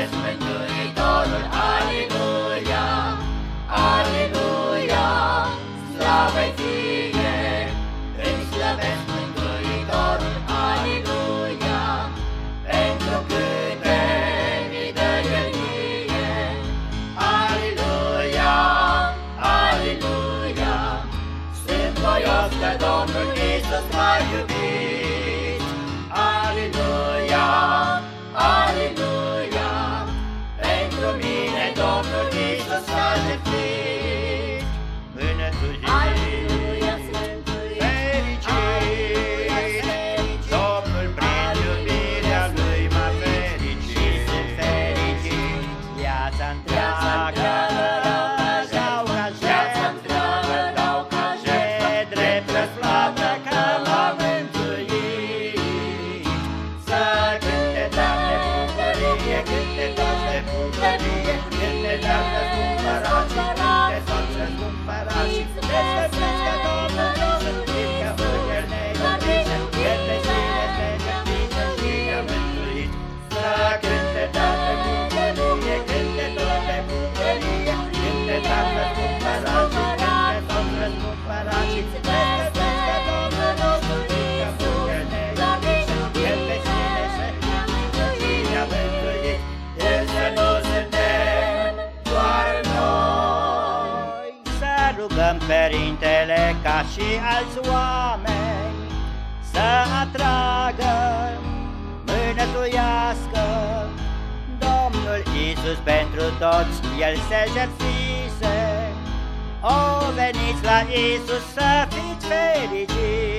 Iarăși Mântuitorul, Aleluia, Aleluia, slavă ție, îți slăvesc Mântuitorul, Aleluia, pentru câte mi dă El mie, Aleluia, Aleluia, sunt voios că Domnul Iisus m-a iubit. pe câte toate puncte rugăm Părintele ca și alți oameni Să atragă, mânătuiască. Domnul Iisus pentru toți El se jertfise. O, veniți la Iisus să fiți fericiți.